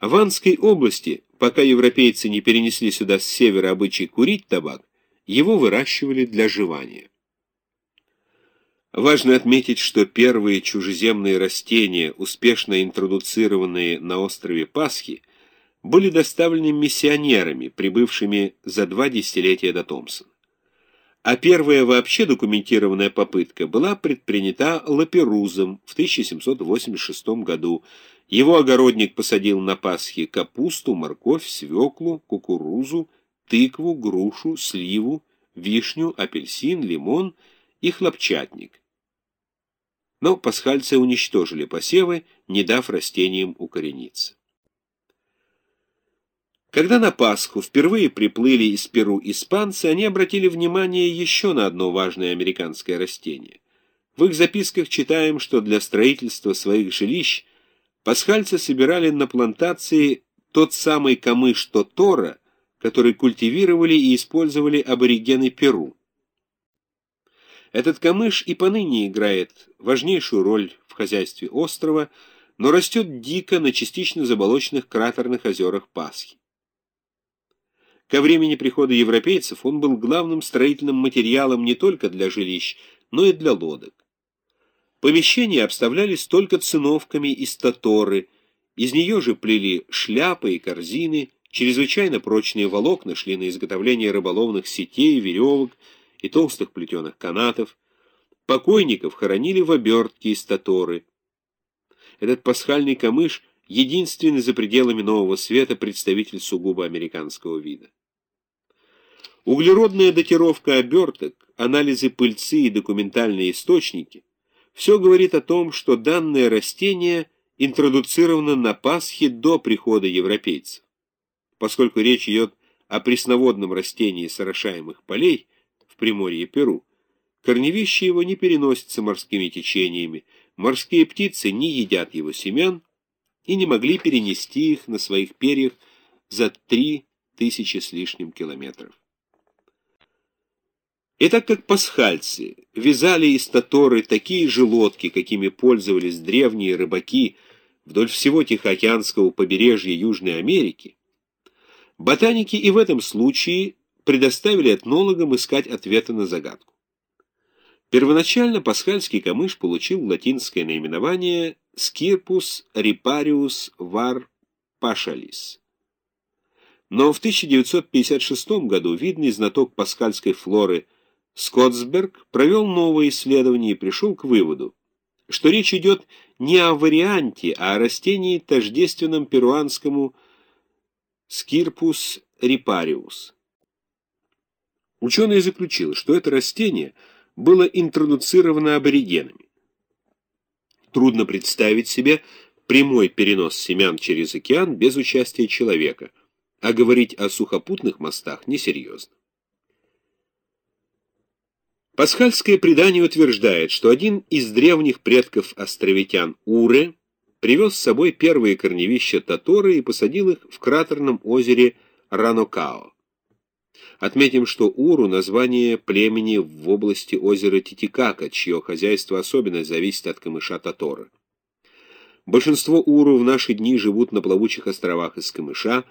В Анской области, пока европейцы не перенесли сюда с севера обычай курить табак, его выращивали для жевания. Важно отметить, что первые чужеземные растения, успешно интродуцированные на острове Пасхи, были доставлены миссионерами, прибывшими за два десятилетия до Томпсона. А первая вообще документированная попытка была предпринята Лаперузом в 1786 году. Его огородник посадил на Пасхе капусту, морковь, свеклу, кукурузу, тыкву, грушу, сливу, вишню, апельсин, лимон и хлопчатник. Но пасхальцы уничтожили посевы, не дав растениям укорениться. Когда на Пасху впервые приплыли из Перу испанцы, они обратили внимание еще на одно важное американское растение. В их записках читаем, что для строительства своих жилищ пасхальцы собирали на плантации тот самый камыш тотора, который культивировали и использовали аборигены Перу. Этот камыш и поныне играет важнейшую роль в хозяйстве острова, но растет дико на частично заболоченных кратерных озерах Пасхи. Ко времени прихода европейцев он был главным строительным материалом не только для жилищ, но и для лодок. Помещения обставлялись только циновками из таторы, из нее же плели шляпы и корзины, чрезвычайно прочные волокна шли на изготовление рыболовных сетей, веревок и толстых плетеных канатов. Покойников хоронили в обертке из таторы. Этот пасхальный камыш — единственный за пределами Нового Света представитель сугубо американского вида. Углеродная датировка оберток, анализы пыльцы и документальные источники – все говорит о том, что данное растение интродуцировано на Пасхе до прихода европейцев. Поскольку речь идет о пресноводном растении сорошаемых полей в Приморье Перу, корневище его не переносится морскими течениями, морские птицы не едят его семян и не могли перенести их на своих перьях за три тысячи с лишним километров. И так как пасхальцы вязали из таторы такие же лодки, какими пользовались древние рыбаки вдоль всего Тихоокеанского побережья Южной Америки, ботаники и в этом случае предоставили этнологам искать ответы на загадку. Первоначально пасхальский камыш получил латинское наименование Skirpus riparius var paschalis. Но в 1956 году видный знаток пасхальской флоры Скотсберг провел новое исследование и пришел к выводу, что речь идет не о варианте, а о растении, тождественном перуанскому Скирпус рипариус. Ученый заключил, что это растение было интродуцировано аборигенами. Трудно представить себе прямой перенос семян через океан без участия человека, а говорить о сухопутных мостах несерьезно. Пасхальское предание утверждает, что один из древних предков островитян Уре привез с собой первые корневища Таторы и посадил их в кратерном озере Ранокао. Отметим, что Уру – название племени в области озера Титикака, чье хозяйство особенно зависит от камыша Татора. Большинство Уру в наши дни живут на плавучих островах из камыша,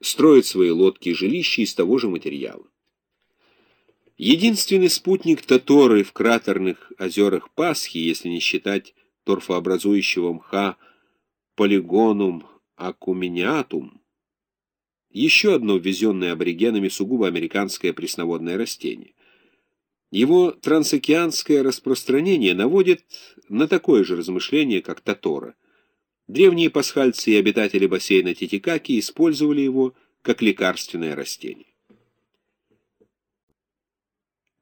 строят свои лодки и жилища из того же материала. Единственный спутник Таторы в кратерных озерах Пасхи, если не считать торфообразующего мха полигонум акумениатум, еще одно ввезенное аборигенами сугубо американское пресноводное растение. Его трансокеанское распространение наводит на такое же размышление, как Татора. Древние пасхальцы и обитатели бассейна Титикаки использовали его как лекарственное растение.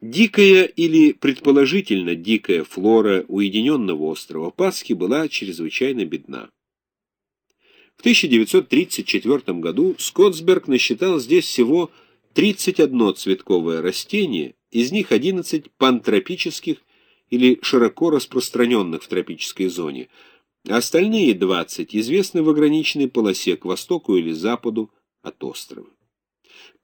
Дикая или предположительно дикая флора уединенного острова Пасхи была чрезвычайно бедна. В 1934 году Скотсберг насчитал здесь всего 31 цветковое растение, из них 11 пантропических или широко распространенных в тропической зоне, а остальные 20 известны в ограниченной полосе к востоку или западу от острова.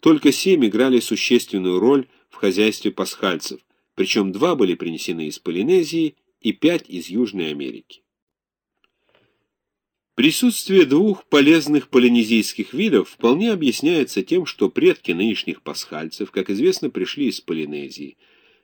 Только семь играли существенную роль хозяйстве пасхальцев, причем два были принесены из Полинезии и пять из Южной Америки. Присутствие двух полезных полинезийских видов вполне объясняется тем, что предки нынешних пасхальцев, как известно, пришли из Полинезии –